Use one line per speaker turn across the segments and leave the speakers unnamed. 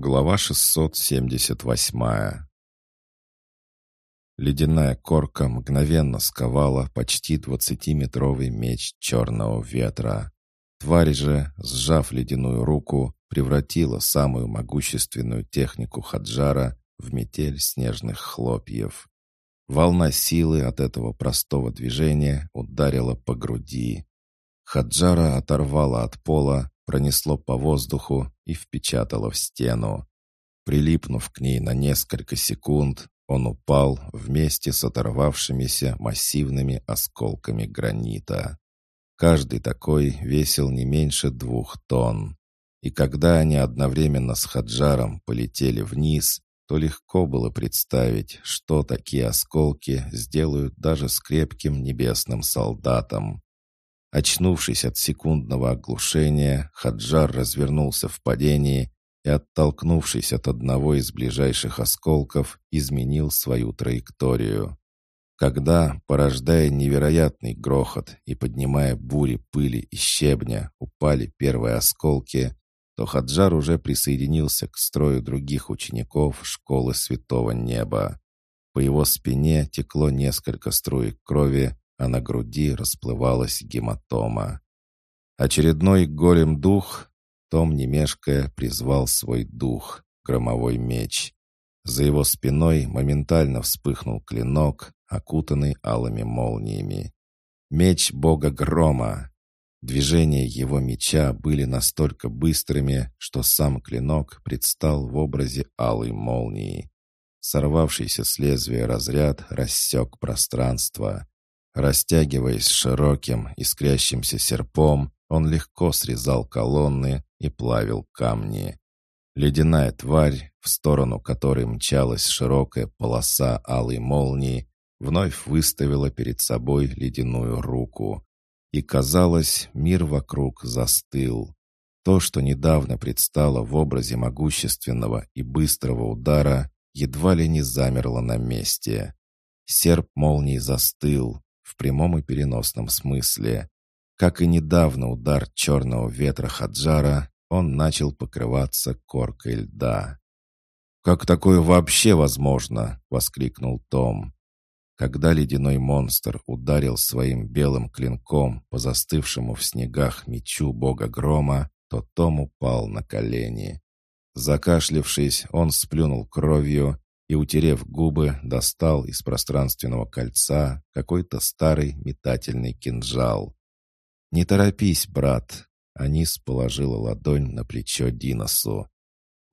Глава 678 Ледяная корка мгновенно сковала почти двадцатиметровый меч черного ветра. Тварь же, сжав ледяную руку, превратила самую могущественную технику Хаджара в метель снежных хлопьев. Волна силы от этого простого движения ударила по груди. Хаджара оторвала от пола, пронесло по воздуху и впечатало в стену. Прилипнув к ней на несколько секунд, он упал вместе с оторвавшимися массивными осколками гранита. Каждый такой весил не меньше двух тонн. И когда они одновременно с Хаджаром полетели вниз, то легко было представить, что такие осколки сделают даже с крепким небесным солдатом. Очнувшись от секундного оглушения, Хаджар развернулся в падении и, оттолкнувшись от одного из ближайших осколков, изменил свою траекторию. Когда, порождая невероятный грохот и поднимая бури пыли и щебня, упали первые осколки, то Хаджар уже присоединился к строю других учеников школы Святого Неба. По его спине текло несколько струек крови, а на груди расплывалась гематома. Очередной голем-дух, Том, не мешкая, призвал свой дух, громовой меч. За его спиной моментально вспыхнул клинок, окутанный алыми молниями. Меч бога грома. Движения его меча были настолько быстрыми, что сам клинок предстал в образе алой молнии. Сорвавшийся с лезвия разряд рассек пространство. Растягиваясь широким, искрящимся серпом, он легко срезал колонны и плавил камни. Ледяная тварь, в сторону которой мчалась широкая полоса алой молнии, вновь выставила перед собой ледяную руку. И, казалось, мир вокруг застыл. То, что недавно предстало в образе могущественного и быстрого удара, едва ли не замерло на месте. Серп молнии застыл, в прямом и переносном смысле. Как и недавно удар черного ветра Хаджара, он начал покрываться коркой льда. «Как такое вообще возможно?» — воскликнул Том. Когда ледяной монстр ударил своим белым клинком по застывшему в снегах мечу бога грома, то Том упал на колени. Закашлившись, он сплюнул кровью и, утерев губы, достал из пространственного кольца какой-то старый метательный кинжал. «Не торопись, брат!» Анис положила ладонь на плечо Диносу.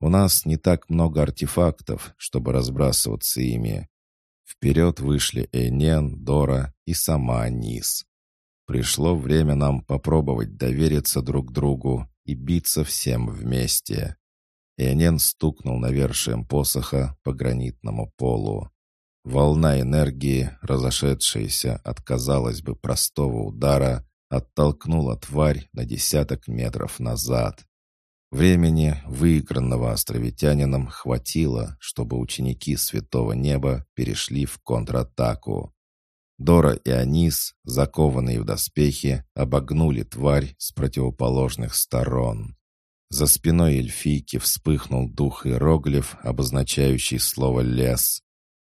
«У нас не так много артефактов, чтобы разбрасываться ими». Вперед вышли Эйнен, Дора и сама Анис. Пришло время нам попробовать довериться друг другу и биться всем вместе. Ионен стукнул навершием посоха по гранитному полу. Волна энергии, разошедшаяся от, казалось бы, простого удара, оттолкнула тварь на десяток метров назад. Времени, выигранного островитянином, хватило, чтобы ученики Святого Неба перешли в контратаку. Дора и Анис, закованные в доспехи, обогнули тварь с противоположных сторон. За спиной эльфийки вспыхнул дух иероглиф, обозначающий слово «лес».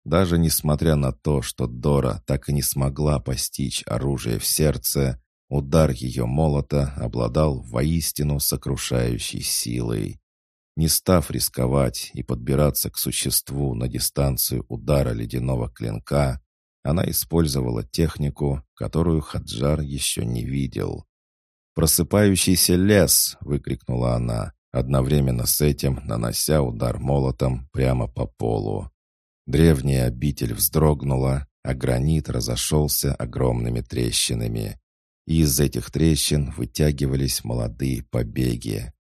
Даже несмотря на то, что Дора так и не смогла постичь оружие в сердце, удар ее молота обладал воистину сокрушающей силой. Не став рисковать и подбираться к существу на дистанцию удара ледяного клинка, она использовала технику, которую Хаджар еще не видел. «Просыпающийся лес!» — выкрикнула она, одновременно с этим нанося удар молотом прямо по полу. Древняя обитель вздрогнула, а гранит разошелся огромными трещинами. И из этих трещин вытягивались молодые побеги.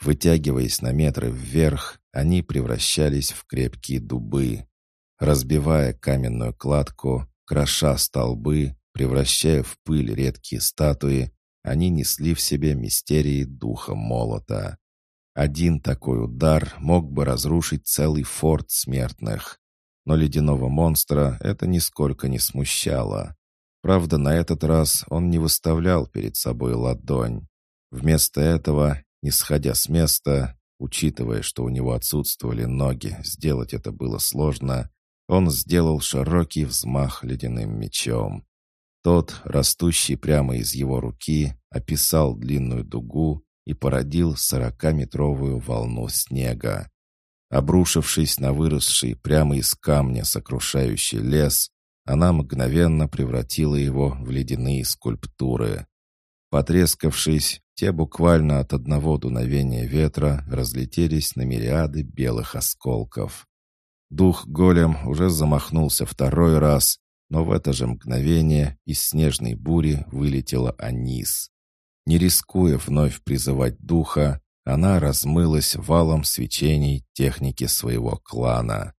Вытягиваясь на метры вверх, они превращались в крепкие дубы. Разбивая каменную кладку, кроша столбы, превращая в пыль редкие статуи, они несли в себе мистерии духа молота. Один такой удар мог бы разрушить целый форт смертных. Но ледяного монстра это нисколько не смущало. Правда, на этот раз он не выставлял перед собой ладонь. Вместо этого, не сходя с места, учитывая, что у него отсутствовали ноги, сделать это было сложно, он сделал широкий взмах ледяным мечом. Тот, растущий прямо из его руки, описал длинную дугу и породил сорокаметровую волну снега. Обрушившись на выросший прямо из камня сокрушающий лес, она мгновенно превратила его в ледяные скульптуры. Потрескавшись, те буквально от одного дуновения ветра разлетелись на мириады белых осколков. Дух-голем уже замахнулся второй раз, но в это же мгновение из снежной бури вылетела Анис. Не рискуя вновь призывать духа, она размылась валом свечений техники своего клана.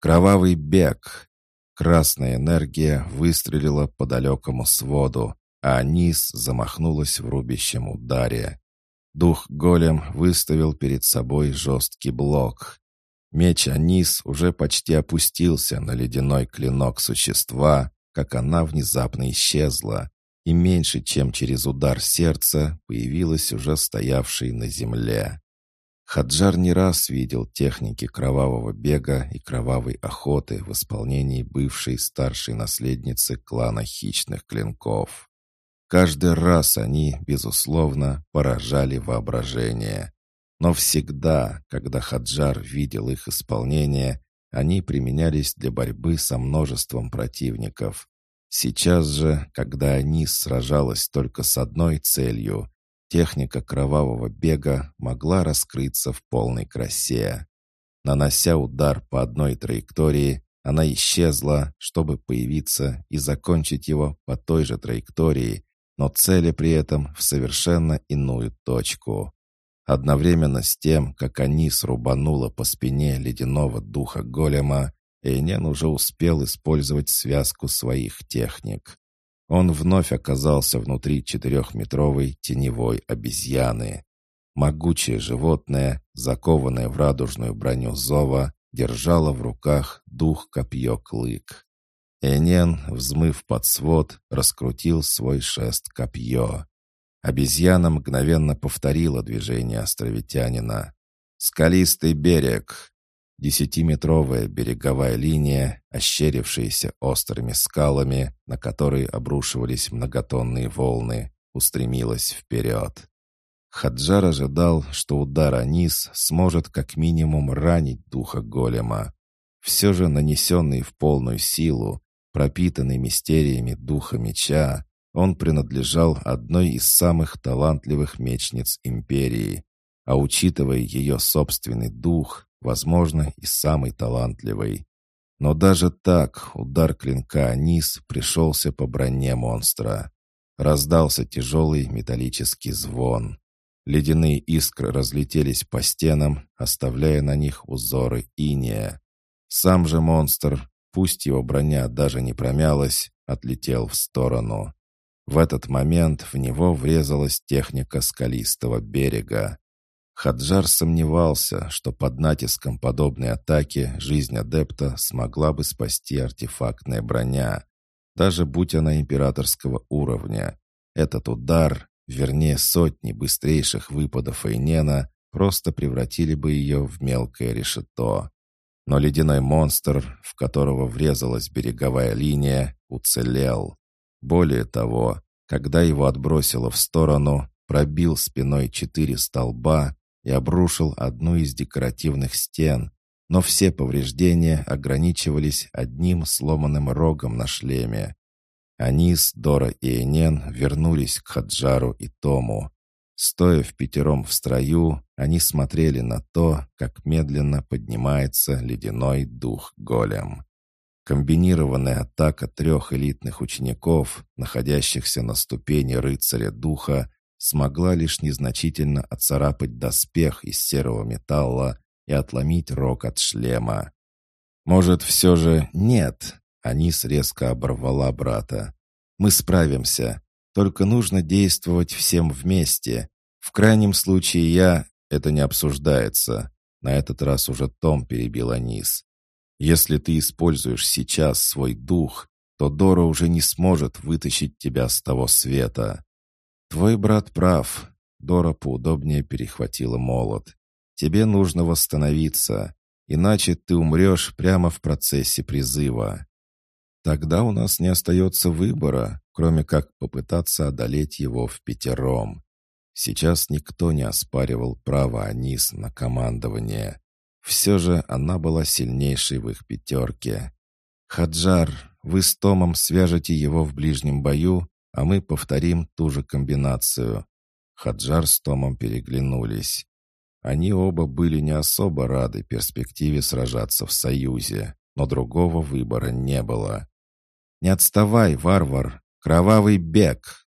Кровавый бег. Красная энергия выстрелила по далекому своду, а Анис замахнулась в рубящем ударе. Дух-голем выставил перед собой жесткий блок. Меч Анис уже почти опустился на ледяной клинок существа, как она внезапно исчезла, и меньше чем через удар сердца появилась уже стоявшей на земле. Хаджар не раз видел техники кровавого бега и кровавой охоты в исполнении бывшей старшей наследницы клана хищных клинков. Каждый раз они, безусловно, поражали воображение. Но всегда, когда Хаджар видел их исполнение, они применялись для борьбы со множеством противников. Сейчас же, когда они сражалась только с одной целью, техника кровавого бега могла раскрыться в полной красе. Нанося удар по одной траектории, она исчезла, чтобы появиться и закончить его по той же траектории, но цели при этом в совершенно иную точку. Одновременно с тем, как они срубануло по спине ледяного духа голема, Эйнен уже успел использовать связку своих техник. Он вновь оказался внутри четырехметровой теневой обезьяны. Могучее животное, закованное в радужную броню зова, держало в руках дух-копье-клык. Энен, взмыв под свод, раскрутил свой шест-копье. Обезьяна мгновенно повторила движение островитянина. «Скалистый берег!» Десятиметровая береговая линия, ощерившаяся острыми скалами, на которые обрушивались многотонные волны, устремилась вперед. Хаджар ожидал, что удар Анис сможет как минимум ранить духа голема. Все же нанесенный в полную силу, пропитанный мистериями духа меча, он принадлежал одной из самых талантливых мечниц империи, а учитывая ее собственный дух, возможно, и самый талантливый. Но даже так удар клинка Анис пришелся по броне монстра. Раздался тяжелый металлический звон. Ледяные искры разлетелись по стенам, оставляя на них узоры иния. Сам же монстр, пусть его броня даже не промялась, отлетел в сторону. В этот момент в него врезалась техника скалистого берега. Хаджар сомневался, что под натиском подобной атаки жизнь адепта смогла бы спасти артефактная броня, даже будь она императорского уровня. Этот удар, вернее сотни быстрейших выпадов Эйнена, просто превратили бы ее в мелкое решето. Но ледяной монстр, в которого врезалась береговая линия, уцелел. Более того, когда его отбросило в сторону, пробил спиной четыре столба и обрушил одну из декоративных стен, но все повреждения ограничивались одним сломанным рогом на шлеме. Анис, Дора и Энен вернулись к Хаджару и Тому. Стоя в пятером в строю, они смотрели на то, как медленно поднимается ледяной дух голем. Комбинированная атака трех элитных учеников, находящихся на ступени рыцаря духа, смогла лишь незначительно отцарапать доспех из серого металла и отломить рог от шлема. «Может, все же нет?» — Анис резко оборвала брата. «Мы справимся. Только нужно действовать всем вместе. В крайнем случае я... Это не обсуждается». На этот раз уже Том перебил Анис. «Если ты используешь сейчас свой дух, то Дора уже не сможет вытащить тебя с того света. «Твой брат прав». Дора поудобнее перехватила молот. Тебе нужно восстановиться, иначе ты умрешь прямо в процессе призыва. Тогда у нас не остается выбора, кроме как попытаться одолеть его в пятером. Сейчас никто не оспаривал право Анис на командование. Все же она была сильнейшей в их пятерке. «Хаджар, вы с Томом свяжете его в ближнем бою, а мы повторим ту же комбинацию». Хаджар с Томом переглянулись. Они оба были не особо рады перспективе сражаться в союзе, но другого выбора не было. «Не отставай, варвар! Кровавый бег!»